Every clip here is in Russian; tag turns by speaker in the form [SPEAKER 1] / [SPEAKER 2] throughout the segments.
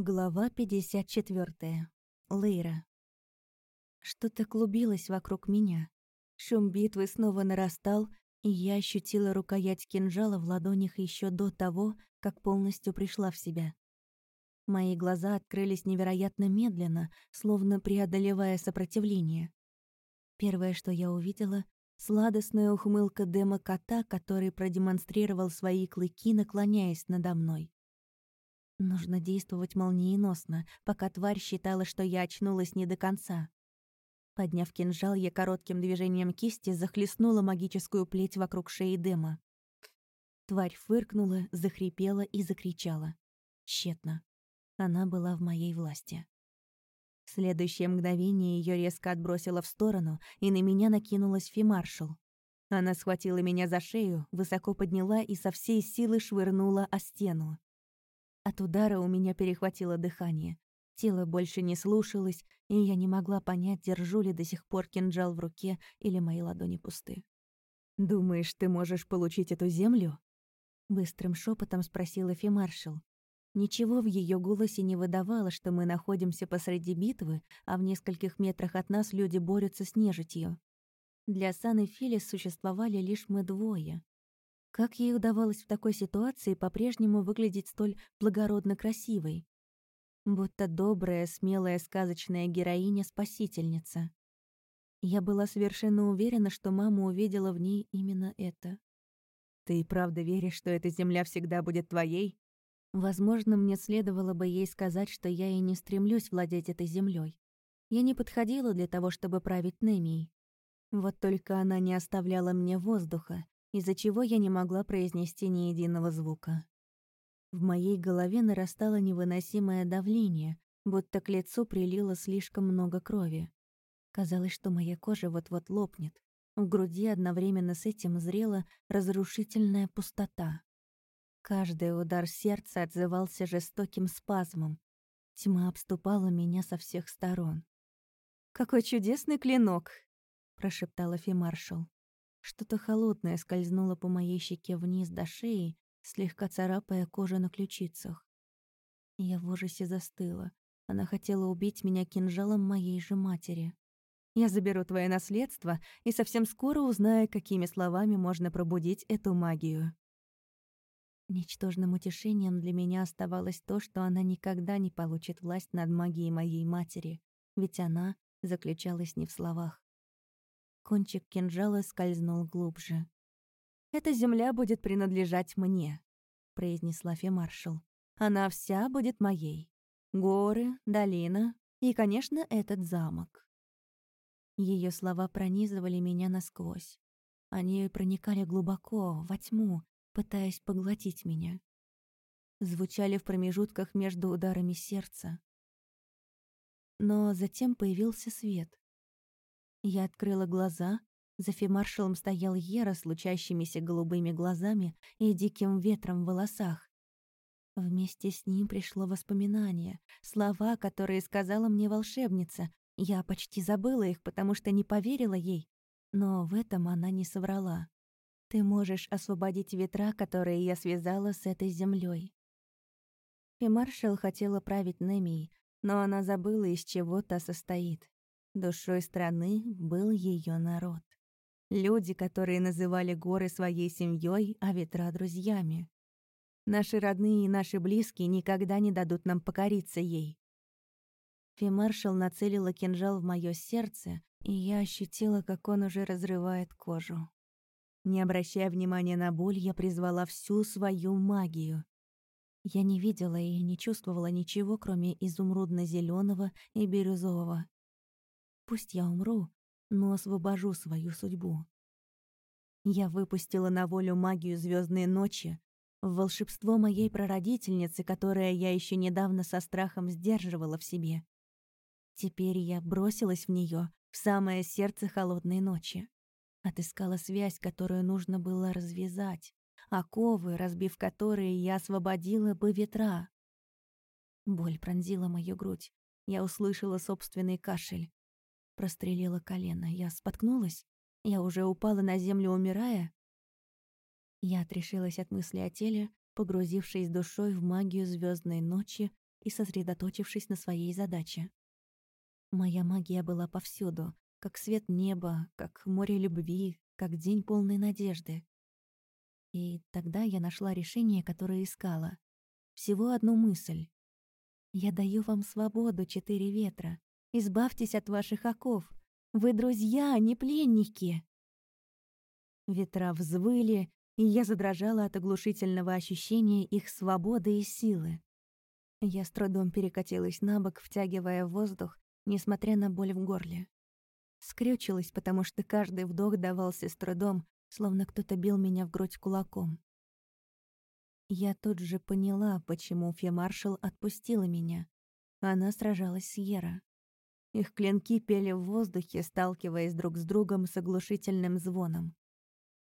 [SPEAKER 1] Глава 54. Лейра. Что-то клубилось вокруг меня. Шум битвы снова нарастал, и я ощутила рукоять кинжала в ладонях еще до того, как полностью пришла в себя. Мои глаза открылись невероятно медленно, словно преодолевая сопротивление. Первое, что я увидела — сладостная ухмылка дема кота, который продемонстрировал свои клыки, наклоняясь надо мной. Нужно действовать молниеносно, пока тварь считала, что я очнулась не до конца. Подняв кинжал, я коротким движением кисти захлестнула магическую плеть вокруг шеи Дема. Тварь фыркнула, захрипела и закричала. Тщетно. Она была в моей власти. В следующее мгновение ее резко отбросило в сторону, и на меня накинулась фимаршал. Она схватила меня за шею, высоко подняла и со всей силы швырнула о стену. От удара у меня перехватило дыхание. Тело больше не слушалось, и я не могла понять, держу ли до сих пор кинжал в руке или мои ладони пусты. «Думаешь, ты можешь получить эту землю?» Быстрым шепотом спросила Фимаршал. Ничего в ее голосе не выдавало, что мы находимся посреди битвы, а в нескольких метрах от нас люди борются с нежитью. Для Сан и Филис существовали лишь мы двое. Как ей удавалось в такой ситуации по-прежнему выглядеть столь благородно красивой? Будто добрая, смелая, сказочная героиня-спасительница. Я была совершенно уверена, что мама увидела в ней именно это. «Ты и правда веришь, что эта земля всегда будет твоей?» Возможно, мне следовало бы ей сказать, что я и не стремлюсь владеть этой землей. Я не подходила для того, чтобы править Немией. Вот только она не оставляла мне воздуха, из-за чего я не могла произнести ни единого звука. В моей голове нарастало невыносимое давление, будто к лицу прилило слишком много крови. Казалось, что моя кожа вот-вот лопнет. В груди одновременно с этим зрела разрушительная пустота. Каждый удар сердца отзывался жестоким спазмом. Тьма обступала меня со всех сторон. «Какой чудесный клинок!» — прошептала Фимаршал. Что-то холодное скользнуло по моей щеке вниз до шеи, слегка царапая кожу на ключицах. Я в ужасе застыла. Она хотела убить меня кинжалом моей же матери. Я заберу твое наследство и совсем скоро узнаю, какими словами можно пробудить эту магию. Ничтожным утешением для меня оставалось то, что она никогда не получит власть над магией моей матери, ведь она заключалась не в словах. Кончик кинжала скользнул глубже. «Эта земля будет принадлежать мне», — произнесла Фемаршал. «Она вся будет моей. Горы, долина и, конечно, этот замок». Ее слова пронизывали меня насквозь. Они проникали глубоко, во тьму, пытаясь поглотить меня. Звучали в промежутках между ударами сердца. Но затем появился свет. Я открыла глаза. За фемаршалом стоял Ера с лучащимися голубыми глазами и диким ветром в волосах. Вместе с ним пришло воспоминание, слова, которые сказала мне волшебница. Я почти забыла их, потому что не поверила ей. Но в этом она не соврала. Ты можешь освободить ветра, которые я связала с этой землей. Фемаршал хотела править Немией, но она забыла, из чего та состоит. Душой страны был ее народ. Люди, которые называли горы своей семьей, а ветра — друзьями. Наши родные и наши близкие никогда не дадут нам покориться ей. Фимаршал нацелила кинжал в мое сердце, и я ощутила, как он уже разрывает кожу. Не обращая внимания на боль, я призвала всю свою магию. Я не видела и не чувствовала ничего, кроме изумрудно зеленого и бирюзового. Пусть я умру, но освобожу свою судьбу. Я выпустила на волю магию звездные ночи, волшебство моей прародительницы, которое я еще недавно со страхом сдерживала в себе. Теперь я бросилась в нее в самое сердце холодной ночи. Отыскала связь, которую нужно было развязать, оковы, разбив которые я освободила бы ветра. Боль пронзила мою грудь. Я услышала собственный кашель. Прострелила колено. Я споткнулась. Я уже упала на землю, умирая. Я отрешилась от мысли о теле, погрузившись душой в магию звездной ночи и сосредоточившись на своей задаче. Моя магия была повсюду, как свет неба, как море любви, как день полной надежды. И тогда я нашла решение, которое искала. Всего одну мысль. «Я даю вам свободу, четыре ветра. Избавьтесь от ваших оков. Вы друзья, а не пленники!» Ветра взвыли, и я задрожала от оглушительного ощущения их свободы и силы. Я с трудом перекатилась на бок, втягивая воздух, несмотря на боль в горле. Скрючилась, потому что каждый вдох давался с трудом, словно кто-то бил меня в грудь кулаком. Я тут же поняла, почему фемаршал отпустила меня. Она сражалась с Ера. Их клинки пели в воздухе, сталкиваясь друг с другом с оглушительным звоном.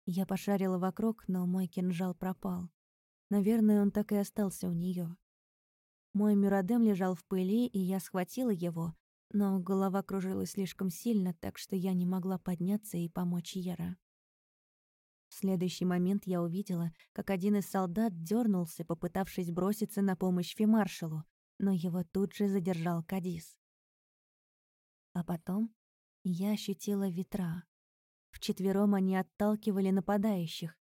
[SPEAKER 1] Я пошарила вокруг, но мой кинжал пропал. Наверное, он так и остался у нее. Мой мюрадем лежал в пыли, и я схватила его, но голова кружилась слишком сильно, так что я не могла подняться и помочь Ера. В следующий момент я увидела, как один из солдат дернулся, попытавшись броситься на помощь фемаршалу, но его тут же задержал Кадис. А потом я ощутила ветра. Вчетвером они отталкивали нападающих.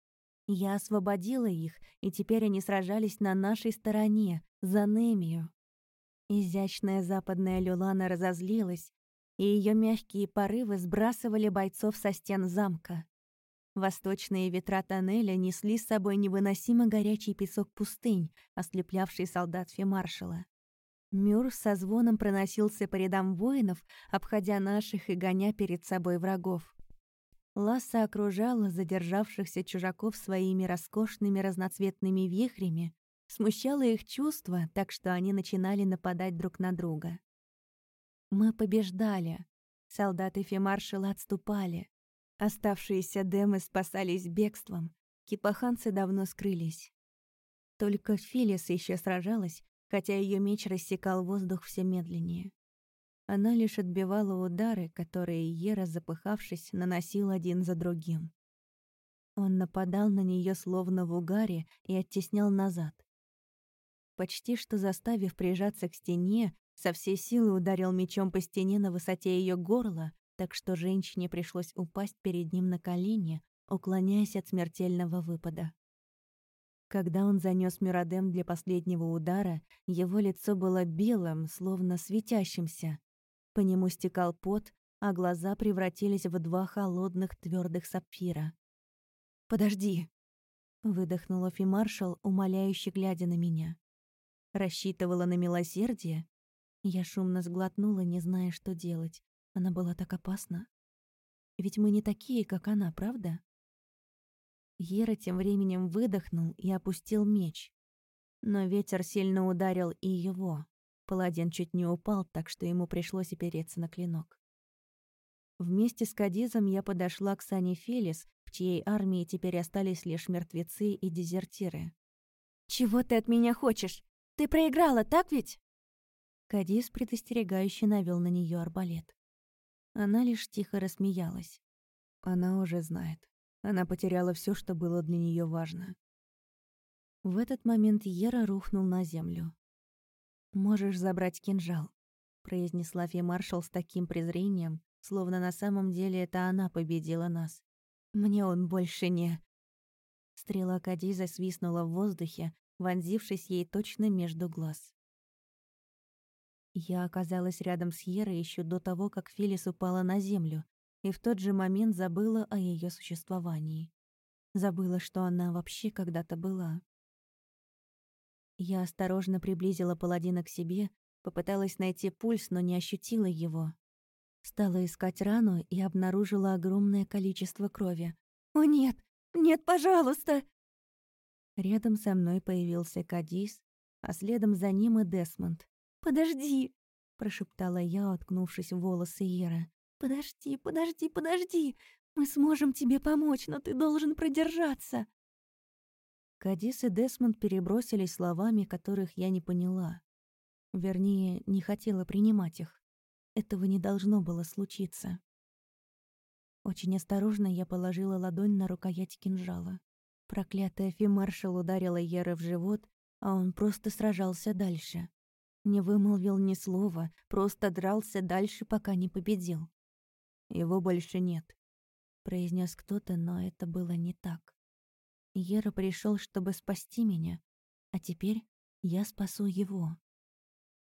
[SPEAKER 1] Я освободила их, и теперь они сражались на нашей стороне, за Немию. Изящная западная люлана разозлилась, и ее мягкие порывы сбрасывали бойцов со стен замка. Восточные ветра тоннеля несли с собой невыносимо горячий песок пустынь, ослеплявший солдат фемаршала. Мюр со звоном проносился по рядам воинов, обходя наших и гоня перед собой врагов. Ласса окружала задержавшихся чужаков своими роскошными разноцветными вихрями, смущало их чувства, так что они начинали нападать друг на друга. Мы побеждали. Солдаты фемаршала отступали. Оставшиеся демы спасались бегством. Кипаханцы давно скрылись. Только Филис еще сражалась, хотя ее меч рассекал воздух все медленнее. Она лишь отбивала удары, которые Ера, запыхавшись, наносил один за другим. Он нападал на нее словно в угаре и оттеснял назад почти что заставив прижаться к стене, со всей силы ударил мечом по стене на высоте ее горла, так что женщине пришлось упасть перед ним на колени, уклоняясь от смертельного выпада. Когда он занес Мюрадем для последнего удара, его лицо было белым, словно светящимся. По нему стекал пот, а глаза превратились в два холодных твердых сапфира. «Подожди!» — выдохнула Фимаршал, умоляюще глядя на меня. Рассчитывала на милосердие? Я шумно сглотнула, не зная, что делать. Она была так опасна. Ведь мы не такие, как она, правда? Ера тем временем выдохнул и опустил меч. Но ветер сильно ударил и его. Паладин чуть не упал, так что ему пришлось опереться на клинок. Вместе с Кадизом я подошла к Сане Фелис, в чьей армии теперь остались лишь мертвецы и дезертиры. «Чего ты от меня хочешь? Ты проиграла, так ведь?» Кадис предостерегающе навел на нее арбалет. Она лишь тихо рассмеялась. Она уже знает. Она потеряла все, что было для нее важно. В этот момент Ера рухнул на землю. «Можешь забрать кинжал», — произнесла Фемаршал с таким презрением, словно на самом деле это она победила нас. «Мне он больше не...» Стрела Кадиза свистнула в воздухе, вонзившись ей точно между глаз. Я оказалась рядом с Ерой еще до того, как Фелис упала на землю, и в тот же момент забыла о ее существовании. Забыла, что она вообще когда-то была. Я осторожно приблизила паладина к себе, попыталась найти пульс, но не ощутила его. Стала искать рану и обнаружила огромное количество крови. «О нет! Нет, пожалуйста!» Рядом со мной появился Кадис, а следом за ним и Десмонд. «Подожди!» — прошептала я, уткнувшись в волосы Ера. «Подожди, подожди, подожди! Мы сможем тебе помочь, но ты должен продержаться!» Кадис и Десмонд перебросились словами, которых я не поняла. Вернее, не хотела принимать их. Этого не должно было случиться. Очень осторожно я положила ладонь на рукоять кинжала. Проклятая фимаршал ударила Ера в живот, а он просто сражался дальше. Не вымолвил ни слова, просто дрался дальше, пока не победил.
[SPEAKER 2] «Его больше нет», —
[SPEAKER 1] произнес кто-то, но это было не так. Ера пришел, чтобы спасти меня, а теперь я спасу его.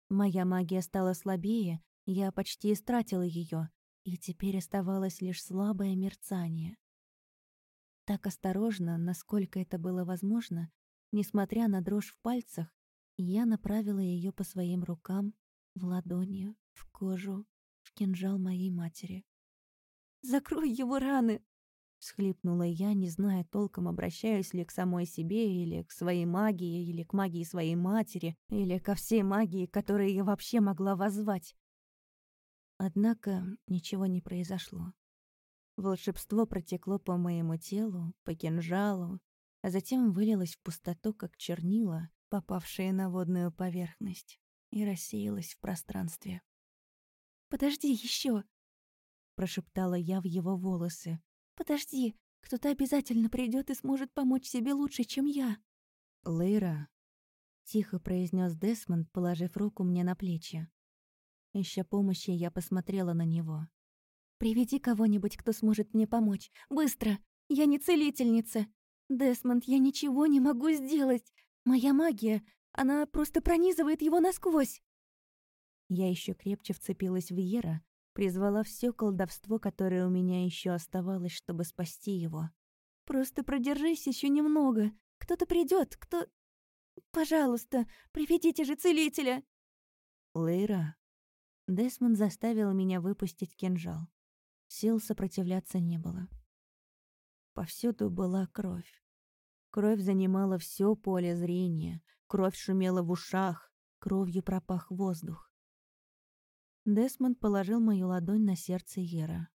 [SPEAKER 1] Моя магия стала слабее, я почти истратила ее, и теперь оставалось лишь слабое мерцание. Так осторожно, насколько это было возможно, несмотря на дрожь в пальцах, я направила ее по своим рукам, в ладони, в кожу, в кинжал моей матери. «Закрой его раны!» — всхлипнула я, не зная толком, обращаюсь ли к самой себе, или к своей магии, или к магии своей матери, или ко всей магии, которую я вообще могла воззвать. Однако ничего не произошло. Волшебство протекло по моему телу, по кинжалу, а затем вылилось в пустоту, как чернила, попавшие на водную поверхность, и рассеялось в пространстве. «Подожди еще, прошептала я в его волосы. «Подожди, кто-то обязательно придет и сможет помочь себе лучше, чем я».
[SPEAKER 2] «Лейра», — тихо произнес Десмонд, положив руку мне на плечи. Ища помощи, я посмотрела на него.
[SPEAKER 1] «Приведи кого-нибудь, кто сможет мне помочь. Быстро! Я не целительница! Десмонд, я ничего не могу сделать! Моя магия, она просто пронизывает его насквозь!» Я еще крепче вцепилась в Ера, призвала все колдовство, которое у меня еще оставалось, чтобы спасти его. «Просто продержись еще немного. Кто-то придет, кто... Пожалуйста, приведите же целителя!»
[SPEAKER 2] «Лейра», Десмонд заставил меня выпустить кинжал. Сил сопротивляться не было. Повсюду была кровь. Кровь занимала все поле зрения, кровь шумела в ушах, кровью пропах воздух. Десмонд положил мою ладонь на сердце Ера.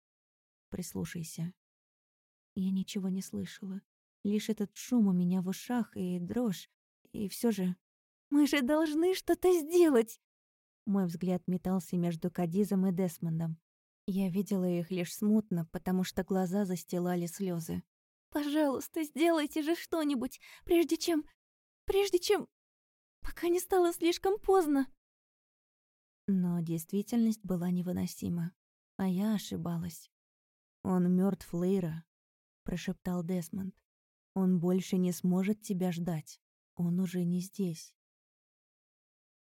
[SPEAKER 2] «Прислушайся». Я ничего не слышала. Лишь этот шум у меня в ушах и дрожь. И все же...
[SPEAKER 1] «Мы же должны что-то сделать!»
[SPEAKER 2] Мой взгляд метался между Кадизом и Десмондом. Я видела их лишь смутно, потому что глаза застилали слезы.
[SPEAKER 1] «Пожалуйста, сделайте же что-нибудь, прежде чем... прежде чем... пока не стало слишком поздно!»
[SPEAKER 2] Но действительность была невыносима, а я ошибалась. «Он мертв, Лейра», — прошептал Десмонд. «Он больше не сможет тебя ждать. Он уже не здесь».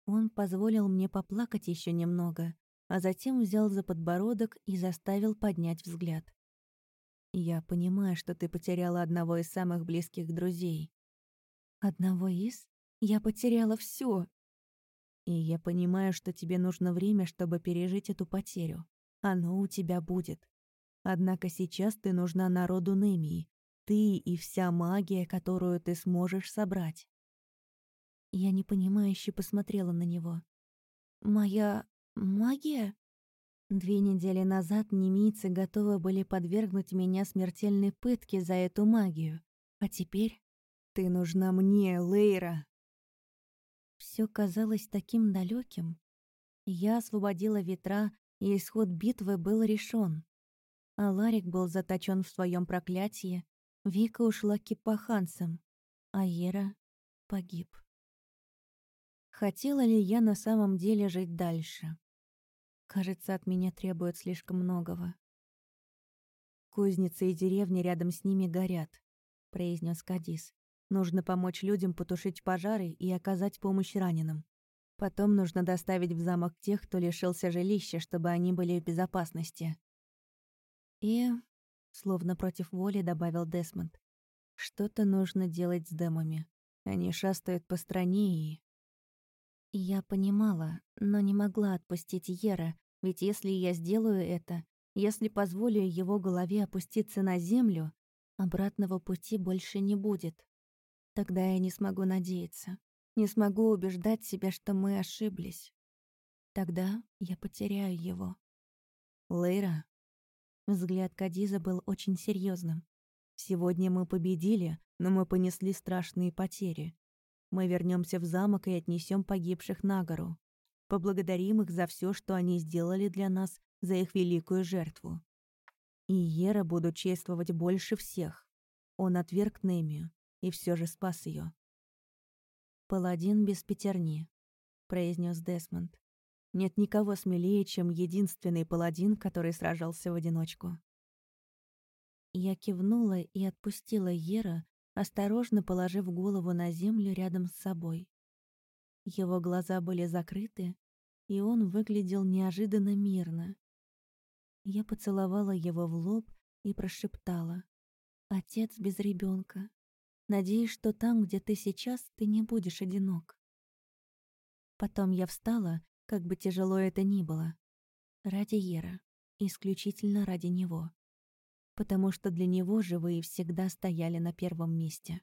[SPEAKER 2] Он позволил мне поплакать еще немного, а затем взял за подбородок и заставил поднять взгляд. «Я понимаю, что ты потеряла одного из самых близких друзей».
[SPEAKER 1] «Одного из? Я потеряла все.
[SPEAKER 2] И я понимаю, что тебе нужно время, чтобы пережить эту потерю. Оно у тебя будет. Однако сейчас ты нужна народу Немии. Ты и вся магия, которую ты сможешь собрать.
[SPEAKER 1] Я непонимающе посмотрела на него. «Моя магия?» Две недели назад немийцы готовы были подвергнуть меня смертельной пытке за эту магию. А теперь...
[SPEAKER 2] «Ты нужна мне, Лейра!»
[SPEAKER 1] Все казалось таким далеким. Я освободила ветра, и исход битвы был решен. А Ларик был заточен в своем проклятии, Вика ушла к кипаханцам, а Ера погиб. Хотела ли я на самом деле жить дальше? Кажется, от меня требует слишком многого.
[SPEAKER 2] «Кузницы и деревни рядом с ними горят», — произнес Кадис. «Нужно помочь людям потушить пожары и оказать помощь раненым. Потом нужно доставить в замок тех, кто лишился жилища, чтобы они были в безопасности».
[SPEAKER 1] «И...» — словно против воли добавил Десмонд.
[SPEAKER 2] «Что-то нужно делать с демами. Они шастают по стране и...»
[SPEAKER 1] Я понимала, но не могла отпустить Ера, ведь если я сделаю это, если позволю его голове опуститься на землю, обратного пути больше не будет. Тогда я не смогу надеяться, не смогу убеждать себя, что мы ошиблись. Тогда я потеряю его.
[SPEAKER 2] Лейра. Взгляд Кадиза был очень серьезным. Сегодня мы победили, но мы понесли страшные потери. Мы вернемся в замок и отнесем погибших на гору. Поблагодарим их за все, что они сделали для нас, за их великую жертву. И Ера буду чествовать больше всех. Он отверг Немию и все же спас ее. Паладин без пятерни.
[SPEAKER 1] произнес Десмонд. «Нет никого смелее, чем единственный паладин, который сражался в одиночку». Я кивнула и отпустила Ера, осторожно положив голову на землю рядом с собой. Его глаза были закрыты, и он выглядел неожиданно мирно. Я поцеловала его в лоб и прошептала. «Отец без ребенка. Надеюсь, что там, где ты сейчас, ты не будешь одинок». Потом я встала, как бы тяжело это ни было. Ради Ера. Исключительно ради него. Потому что для него живые всегда стояли на первом месте.